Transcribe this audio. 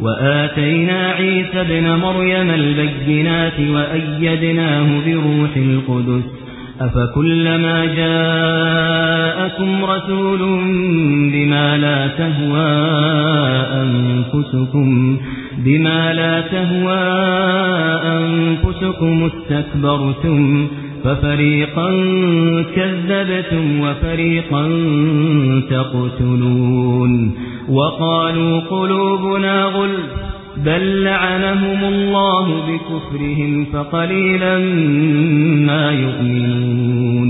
وآتينا عيسى ابن مريم البينات وأيدناه بروح القدس أفكلما جاءكم رسول بما لا تهوى أنفسكم بما لا تهوى أنفسكم استكبرتم ففريقا كذبتم وفريقا تقتلون وقالوا قلوبنا غل بل لعنهم الله بكفرهم فقليلا ما يؤمنون